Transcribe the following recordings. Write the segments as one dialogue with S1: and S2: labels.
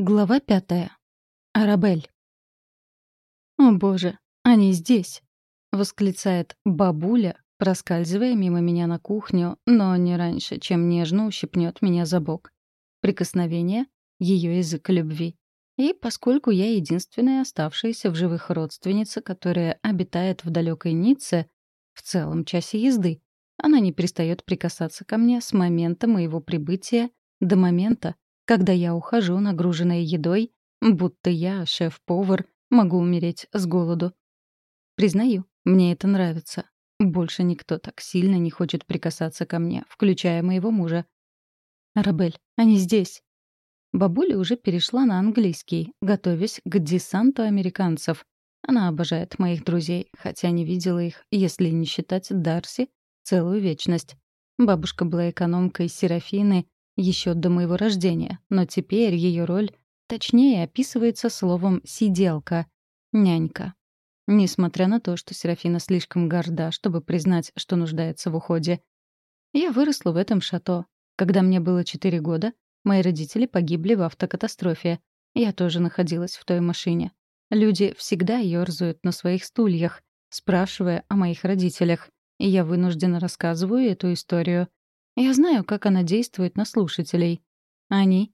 S1: Глава пятая. Арабель. «О боже, они здесь!» — восклицает бабуля, проскальзывая мимо меня на кухню, но не раньше, чем нежно ущипнет меня за бок. Прикосновение — ее язык любви. И поскольку я единственная оставшаяся в живых родственница, которая обитает в далекой Ницце, в целом часе езды, она не перестает прикасаться ко мне с момента моего прибытия до момента, когда я ухожу, нагруженная едой, будто я, шеф-повар, могу умереть с голоду. Признаю, мне это нравится. Больше никто так сильно не хочет прикасаться ко мне, включая моего мужа. «Арабель, они здесь!» Бабуля уже перешла на английский, готовясь к десанту американцев. Она обожает моих друзей, хотя не видела их, если не считать Дарси, целую вечность. Бабушка была экономкой Серафины еще до моего рождения, но теперь ее роль точнее описывается словом «сиделка», «нянька». Несмотря на то, что Серафина слишком горда, чтобы признать, что нуждается в уходе. Я выросла в этом шато. Когда мне было четыре года, мои родители погибли в автокатастрофе. Я тоже находилась в той машине. Люди всегда ёрзают на своих стульях, спрашивая о моих родителях, и я вынуждена рассказываю эту историю. Я знаю, как она действует на слушателей. Они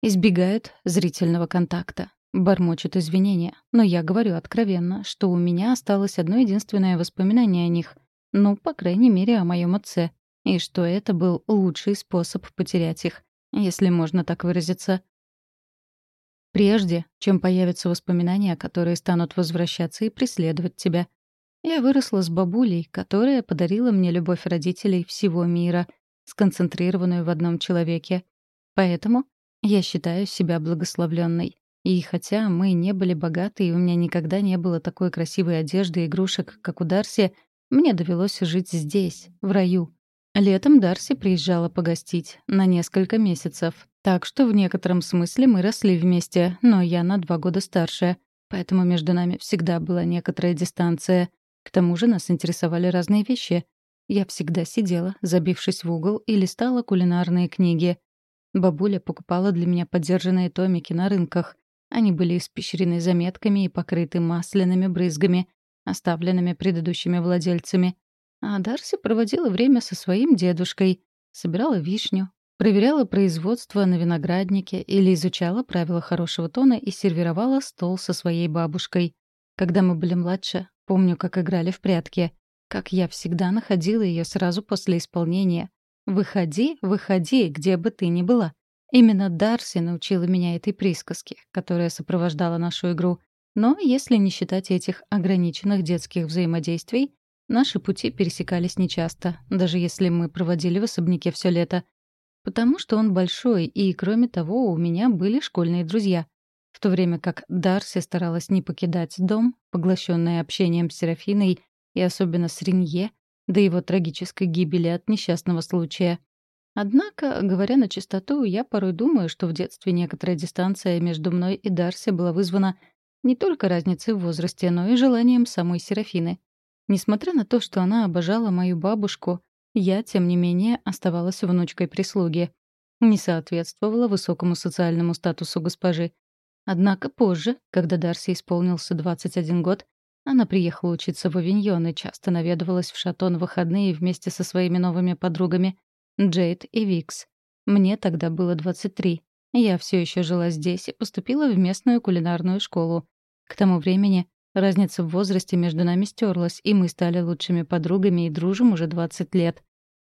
S1: избегают зрительного контакта, бормочут извинения, но я говорю откровенно, что у меня осталось одно единственное воспоминание о них, ну, по крайней мере, о моем отце, и что это был лучший способ потерять их, если можно так выразиться. Прежде, чем появятся воспоминания, которые станут возвращаться и преследовать тебя, я выросла с бабулей, которая подарила мне любовь родителей всего мира, сконцентрированную в одном человеке. Поэтому я считаю себя благословленной. И хотя мы не были богаты, и у меня никогда не было такой красивой одежды и игрушек, как у Дарси, мне довелось жить здесь, в раю. Летом Дарси приезжала погостить на несколько месяцев. Так что в некотором смысле мы росли вместе, но я на два года старше. Поэтому между нами всегда была некоторая дистанция. К тому же нас интересовали разные вещи. Я всегда сидела, забившись в угол, и листала кулинарные книги. Бабуля покупала для меня подержанные томики на рынках. Они были испещрены заметками и покрыты масляными брызгами, оставленными предыдущими владельцами. А Дарси проводила время со своим дедушкой, собирала вишню, проверяла производство на винограднике или изучала правила хорошего тона и сервировала стол со своей бабушкой. Когда мы были младше, Помню, как играли в прятки. Как я всегда находила ее сразу после исполнения. «Выходи, выходи, где бы ты ни была». Именно Дарси научила меня этой присказке, которая сопровождала нашу игру. Но если не считать этих ограниченных детских взаимодействий, наши пути пересекались нечасто, даже если мы проводили в особняке все лето. Потому что он большой, и, кроме того, у меня были школьные друзья то время как Дарси старалась не покидать дом, поглощенная общением с Серафиной и особенно с Ренье, до его трагической гибели от несчастного случая. Однако, говоря на чистоту, я порой думаю, что в детстве некоторая дистанция между мной и Дарси была вызвана не только разницей в возрасте, но и желанием самой Серафины. Несмотря на то, что она обожала мою бабушку, я, тем не менее, оставалась внучкой прислуги. Не соответствовала высокому социальному статусу госпожи. Однако позже, когда Дарси исполнился 21 год, она приехала учиться в Авиньон и часто наведывалась в шато на выходные вместе со своими новыми подругами Джейд и Викс. Мне тогда было 23. Я все еще жила здесь и поступила в местную кулинарную школу. К тому времени разница в возрасте между нами стерлась, и мы стали лучшими подругами и дружим уже 20 лет.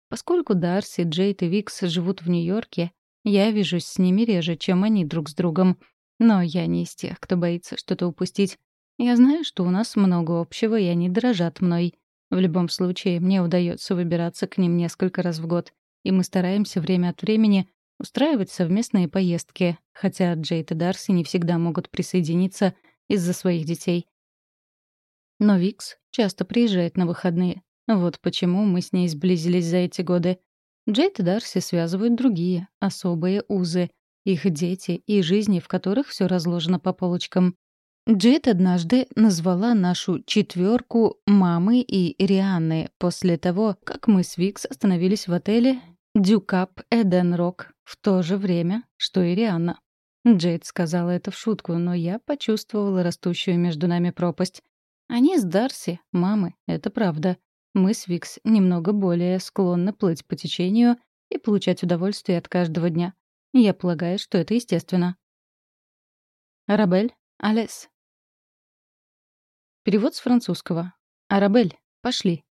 S1: Поскольку Дарси, Джейд и Викс живут в Нью-Йорке, я вижусь с ними реже, чем они друг с другом, но я не из тех, кто боится что-то упустить. Я знаю, что у нас много общего, и они дорожат мной. В любом случае, мне удается выбираться к ним несколько раз в год, и мы стараемся время от времени устраивать совместные поездки, хотя Джейд и Дарси не всегда могут присоединиться из-за своих детей. Но Викс часто приезжает на выходные. Вот почему мы с ней сблизились за эти годы. Джейд и Дарси связывают другие, особые узы — их дети и жизни, в которых все разложено по полочкам. Джет однажды назвала нашу четверку мамы и Рианны после того, как мы с Викс остановились в отеле «Дюкап Эден Рок» в то же время, что и Рианна. Джейд сказала это в шутку, но я почувствовала растущую между нами пропасть. Они с Дарси, мамы, это правда. Мы с Викс немного более склонны плыть по течению и получать удовольствие от каждого дня. Я полагаю, что это естественно. Арабель, Алес. Перевод с французского. Арабель, пошли.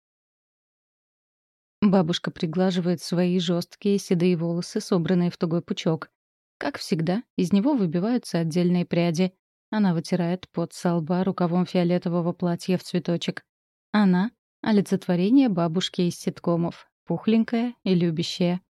S1: Бабушка приглаживает свои жесткие седые волосы, собранные в тугой пучок. Как всегда, из него выбиваются отдельные пряди. Она вытирает пот со лба рукавом фиолетового платья в цветочек. Она — олицетворение бабушки из ситкомов, пухленькая и любящая.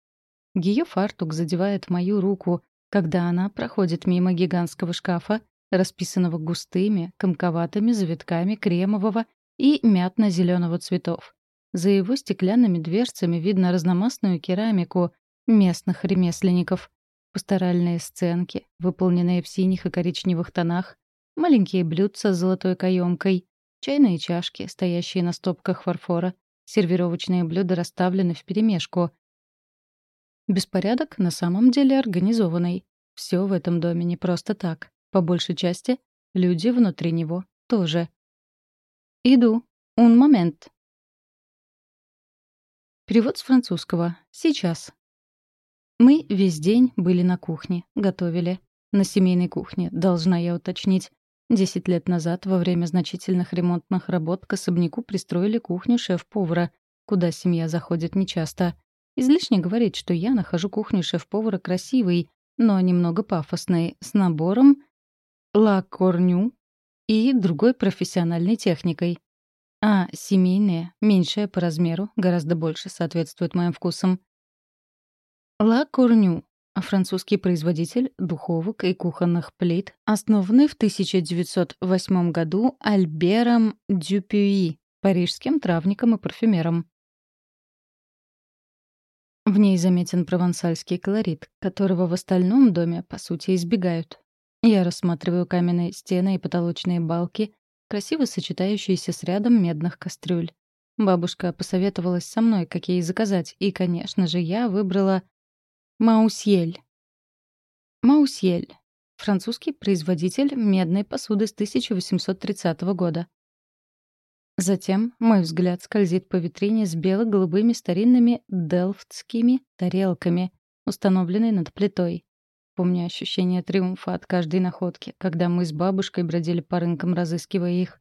S1: Ее фартук задевает мою руку, когда она проходит мимо гигантского шкафа, расписанного густыми, комковатыми завитками кремового и мятно зеленого цветов. За его стеклянными дверцами видно разномастную керамику местных ремесленников. Пасторальные сценки, выполненные в синих и коричневых тонах, маленькие блюдца с золотой каемкой, чайные чашки, стоящие на стопках фарфора, сервировочные блюда расставлены вперемешку. Беспорядок на самом деле организованный. Все в этом доме не просто так. По большей части, люди внутри него тоже. «Иду. Un момент», Перевод с французского. Сейчас. Мы весь день были на кухне, готовили. На семейной кухне, должна я уточнить. Десять лет назад, во время значительных ремонтных работ, к особняку пристроили кухню шеф-повара, куда семья заходит нечасто. Излишне говорить, что я нахожу кухню шеф-повара красивой, но немного пафосной, с набором «ла корню» и другой профессиональной техникой. А семейные, меньшие по размеру, гораздо больше соответствуют моим вкусам. Ла Cournue — французский производитель духовок и кухонных плит, основанный в 1908 году Альбером Дюпюи, парижским травником и парфюмером. В ней заметен провансальский колорит, которого в остальном доме, по сути, избегают. Я рассматриваю каменные стены и потолочные балки, красиво сочетающиеся с рядом медных кастрюль. Бабушка посоветовалась со мной, какие заказать, и, конечно же, я выбрала Маусьель. Маусьель — французский производитель медной посуды с 1830 года. Затем мой взгляд скользит по витрине с бело-голубыми старинными делфтскими тарелками, установленной над плитой. Помню ощущение триумфа от каждой находки, когда мы с бабушкой бродили по рынкам, разыскивая их.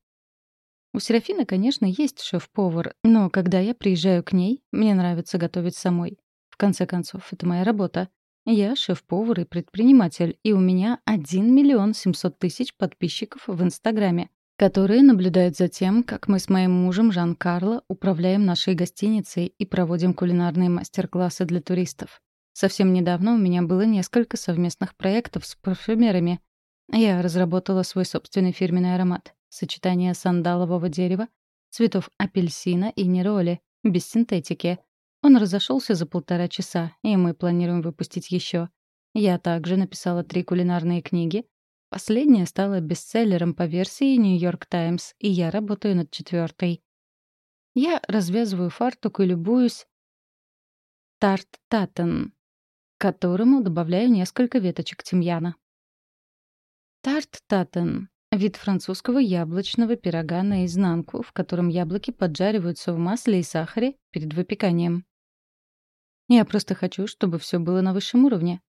S1: У Серафины, конечно, есть шеф-повар, но когда я приезжаю к ней, мне нравится готовить самой. В конце концов, это моя работа. Я шеф-повар и предприниматель, и у меня 1 миллион 700 тысяч подписчиков в Инстаграме, которые наблюдают за тем, как мы с моим мужем Жан-Карло управляем нашей гостиницей и проводим кулинарные мастер-классы для туристов. Совсем недавно у меня было несколько совместных проектов с парфюмерами. Я разработала свой собственный фирменный аромат. Сочетание сандалового дерева, цветов апельсина и нероли, без синтетики. Он разошелся за полтора часа, и мы планируем выпустить еще. Я также написала три кулинарные книги. Последняя стала бестселлером по версии «Нью-Йорк Таймс», и я работаю над четвертой. Я развязываю фартук и любуюсь Тарт Таттен к которому добавляю несколько веточек тимьяна. Тарт Таттен — вид французского яблочного пирога наизнанку, в котором яблоки поджариваются в масле и сахаре перед выпеканием. Я просто хочу, чтобы все было на высшем уровне.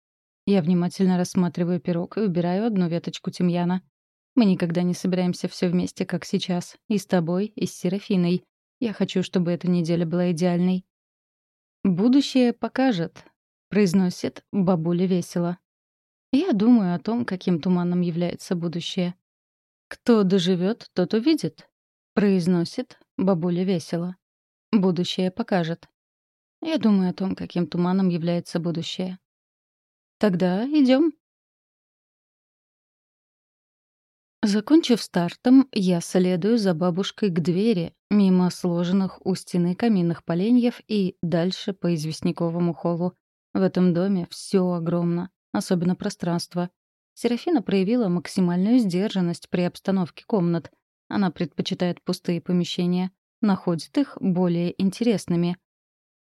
S1: Я внимательно рассматриваю пирог и убираю одну веточку тимьяна. Мы никогда не собираемся все вместе, как сейчас. И с тобой, и с Серафиной. Я хочу, чтобы эта неделя была идеальной. Будущее покажет, — произносит бабуля весело. Я думаю о том, каким туманным является будущее. «Кто доживет, тот увидит», — произносит бабуля весело. «Будущее покажет». Я думаю о том, каким туманом является будущее. Тогда идем. Закончив стартом, я следую за бабушкой к двери, мимо сложенных у стены каминных поленьев и дальше по известняковому холлу. В этом доме все огромно, особенно пространство. Серафина проявила максимальную сдержанность при обстановке комнат. Она предпочитает пустые помещения, находит их более интересными.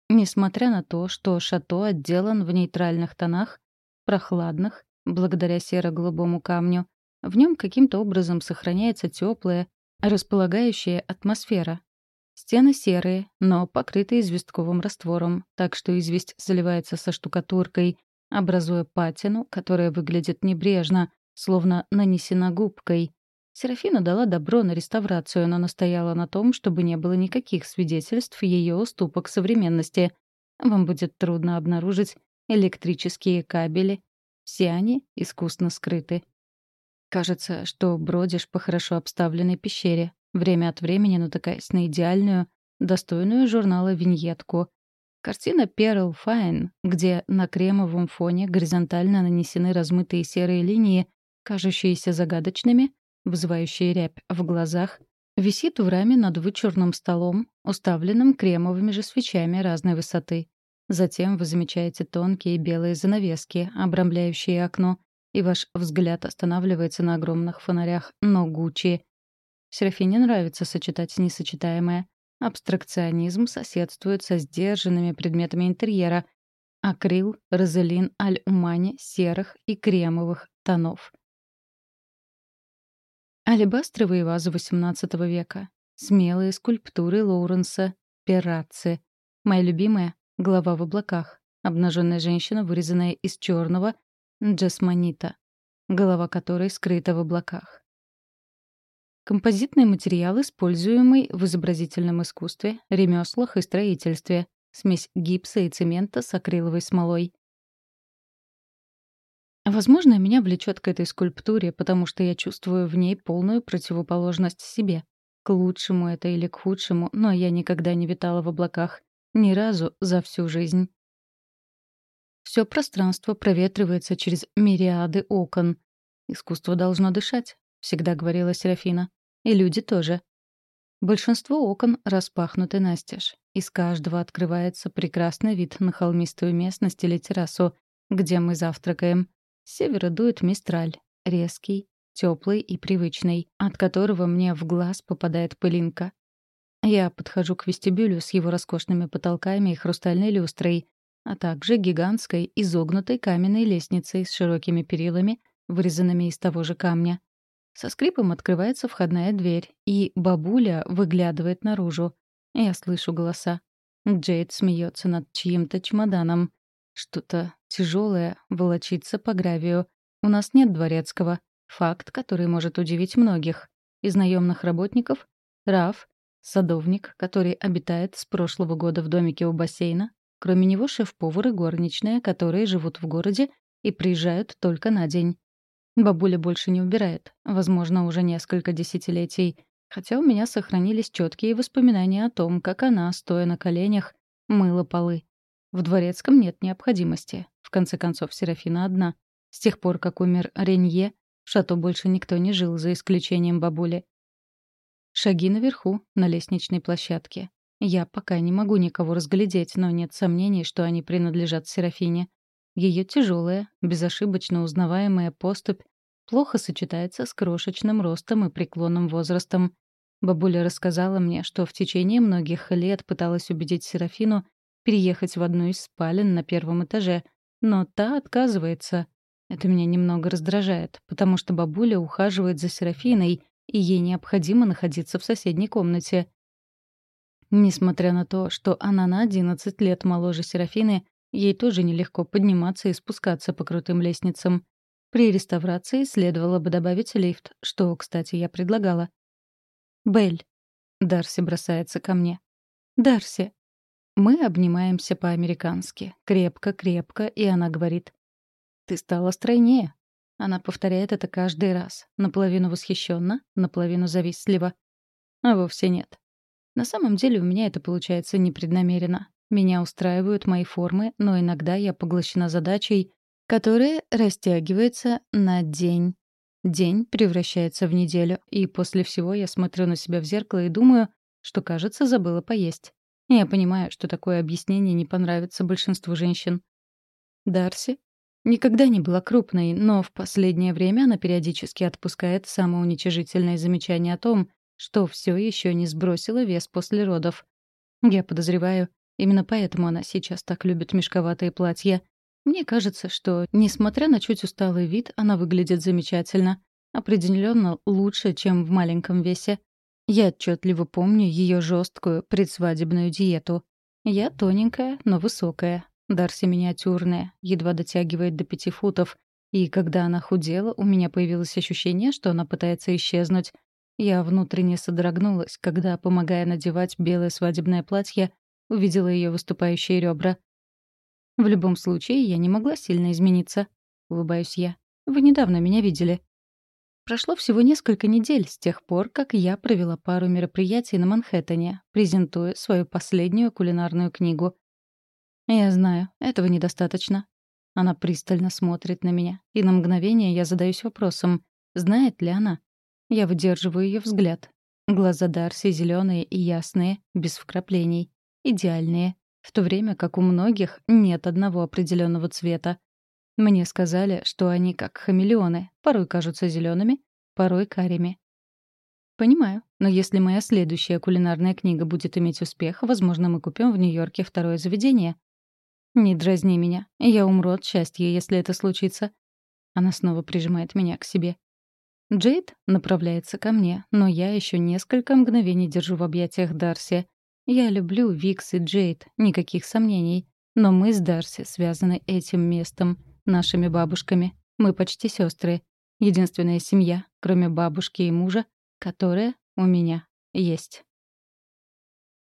S1: Несмотря на то, что шато отделан в нейтральных тонах, прохладных благодаря серо-голубому камню. В нем каким-то образом сохраняется теплая, располагающая атмосфера. Стены серые, но покрыты известковым раствором, так что известь заливается со штукатуркой, образуя патину, которая выглядит небрежно, словно нанесена губкой. Серафина дала добро на реставрацию, но настояла на том, чтобы не было никаких свидетельств ее уступок современности. Вам будет трудно обнаружить электрические кабели. Все они искусно скрыты. Кажется, что бродишь по хорошо обставленной пещере, время от времени натыкаясь на идеальную, достойную журнала виньетку. Картина Перл Файн, где на кремовом фоне горизонтально нанесены размытые серые линии, кажущиеся загадочными, вызывающие рябь в глазах, висит в раме над вычурным столом, уставленным кремовыми же свечами разной высоты. Затем вы замечаете тонкие белые занавески, обрамляющие окно, и ваш взгляд останавливается на огромных фонарях но Гуччи. Серафине нравится сочетать несочетаемое. Абстракционизм соседствует со сдержанными предметами интерьера. Акрил, розелин, аль-умани серых и кремовых тонов. Алебастровые вазы XVIII века. Смелые скульптуры Лоуренса Перацци. Моя любимая — голова в облаках. Обнаженная женщина, вырезанная из черного джасмонита, голова которой скрыта в облаках. Композитный материал, используемый в изобразительном искусстве, ремеслах и строительстве. Смесь гипса и цемента с акриловой смолой. Возможно, меня влечет к этой скульптуре, потому что я чувствую в ней полную противоположность себе. К лучшему это или к худшему, но я никогда не витала в облаках. Ни разу за всю жизнь. Все пространство проветривается через мириады окон. Искусство должно дышать, всегда говорила Серафина. И люди тоже. Большинство окон распахнуты настежь. Из каждого открывается прекрасный вид на холмистую местность или террасу, где мы завтракаем. С севера дует мистраль, резкий, теплый и привычный, от которого мне в глаз попадает пылинка. Я подхожу к вестибюлю с его роскошными потолками и хрустальной люстрой, а также гигантской изогнутой каменной лестницей с широкими перилами, вырезанными из того же камня. Со скрипом открывается входная дверь, и бабуля выглядывает наружу. Я слышу голоса. Джейд смеется над чьим-то чемоданом. Что-то тяжелое волочится по гравию. У нас нет дворецкого. Факт, который может удивить многих. Из наемных работников — Раф, садовник, который обитает с прошлого года в домике у бассейна, Кроме него шеф-повар и горничная, которые живут в городе и приезжают только на день. Бабуля больше не убирает, возможно, уже несколько десятилетий, хотя у меня сохранились четкие воспоминания о том, как она, стоя на коленях, мыла полы. В дворецком нет необходимости. В конце концов, Серафина одна. С тех пор, как умер Ренье, в шато больше никто не жил, за исключением бабули. Шаги наверху, на лестничной площадке. Я пока не могу никого разглядеть, но нет сомнений, что они принадлежат Серафине. Ее тяжелая, безошибочно узнаваемая поступь плохо сочетается с крошечным ростом и преклонным возрастом. Бабуля рассказала мне, что в течение многих лет пыталась убедить Серафину переехать в одну из спален на первом этаже, но та отказывается. Это меня немного раздражает, потому что бабуля ухаживает за Серафиной, и ей необходимо находиться в соседней комнате. Несмотря на то, что она на 11 лет моложе Серафины, ей тоже нелегко подниматься и спускаться по крутым лестницам. При реставрации следовало бы добавить лифт, что, кстати, я предлагала. «Белль». Дарси бросается ко мне. «Дарси». Мы обнимаемся по-американски, крепко-крепко, и она говорит. «Ты стала стройнее». Она повторяет это каждый раз, наполовину восхищенно, наполовину завистливо. А вовсе нет. На самом деле у меня это получается непреднамеренно. Меня устраивают мои формы, но иногда я поглощена задачей, которая растягивается на день. День превращается в неделю, и после всего я смотрю на себя в зеркало и думаю, что, кажется, забыла поесть. Я понимаю, что такое объяснение не понравится большинству женщин. Дарси никогда не была крупной, но в последнее время она периодически отпускает самоуничижительные замечания о том, что все еще не сбросила вес после родов. Я подозреваю, именно поэтому она сейчас так любит мешковатые платья. Мне кажется, что, несмотря на чуть усталый вид, она выглядит замечательно. Определенно лучше, чем в маленьком весе. Я отчетливо помню ее жесткую предсвадебную диету. Я тоненькая, но высокая. Дарси миниатюрная, едва дотягивает до пяти футов. И когда она худела, у меня появилось ощущение, что она пытается исчезнуть. Я внутренне содрогнулась, когда, помогая надевать белое свадебное платье, увидела ее выступающие ребра. В любом случае, я не могла сильно измениться. Улыбаюсь я. Вы недавно меня видели. Прошло всего несколько недель с тех пор, как я провела пару мероприятий на Манхэттене, презентуя свою последнюю кулинарную книгу. Я знаю, этого недостаточно. Она пристально смотрит на меня, и на мгновение я задаюсь вопросом, знает ли она. Я выдерживаю ее взгляд. Глаза Дарси зеленые и ясные, без вкраплений. Идеальные, в то время как у многих нет одного определенного цвета. Мне сказали, что они как хамелеоны, порой кажутся зелеными, порой карими. Понимаю, но если моя следующая кулинарная книга будет иметь успех, возможно, мы купим в Нью-Йорке второе заведение. Не дразни меня. Я умру от счастья, если это случится. Она снова прижимает меня к себе. Джейд направляется ко мне, но я еще несколько мгновений держу в объятиях Дарси. Я люблю Викс и Джейд, никаких сомнений. Но мы с Дарси связаны этим местом — нашими бабушками. Мы почти сестры. Единственная семья, кроме бабушки и мужа, которая у меня есть.